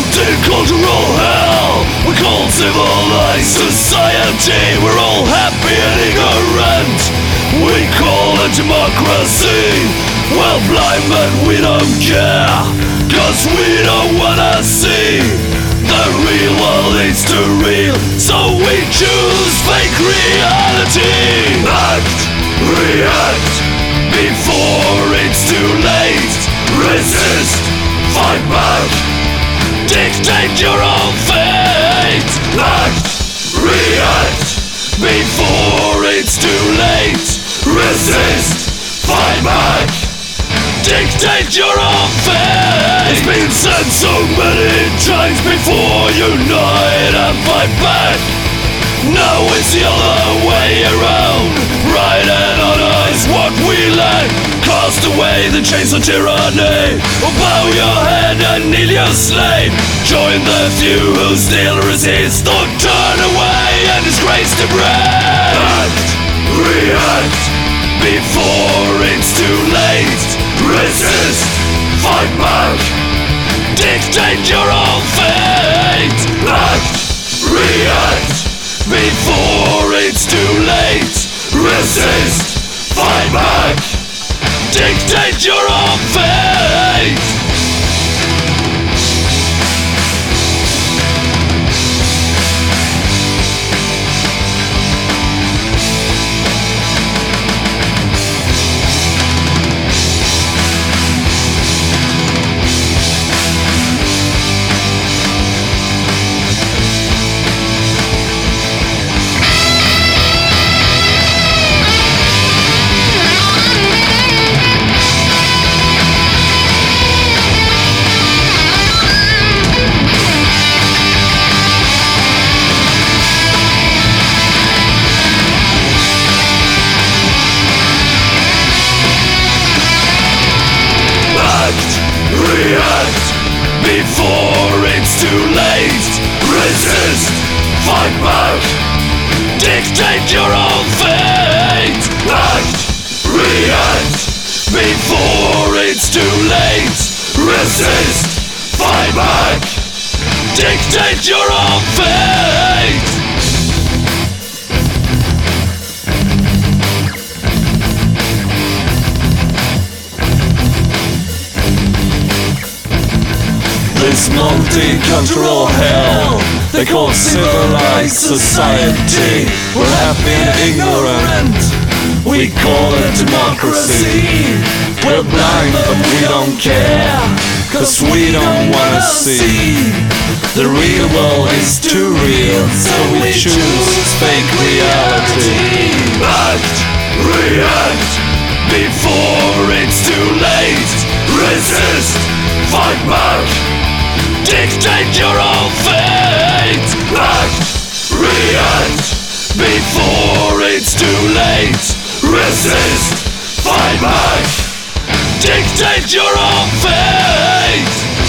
Multicultural hell we call civilized society. We're all happy and ignorant. We call it democracy. Well, blind, but we don't care. Cause we don't wanna see the real world is too real. So we choose fake reality. Act, react before it's too late. Resist, fight back, dictate your own fate. It's been said so many times before. Unite and fight back. Now it's the other Cast away the chains of tyranny. Or bow your head and kneel your slave. Join the few who still resist. Or turn away and disgrace the brave. Act, react before it's too late. Resist, fight back. Dictate your own fate. Act, react before it's too late. Resist, fight back, your own fate. Fight back, dictate your own fate. Act, react before it's too late. Resist, fight back, dictate your own fate. This multicultural hell they call civilized society. We're happy and ignorant. We call it democracy. We're blind, but we don't care. Cause we don't wanna see. The real world is too real, so we choose fake reality. Act, react before it's too late. Resist, fight back. Dictate your own fate. before it's too late. Resist, fight back, dictate your own fate.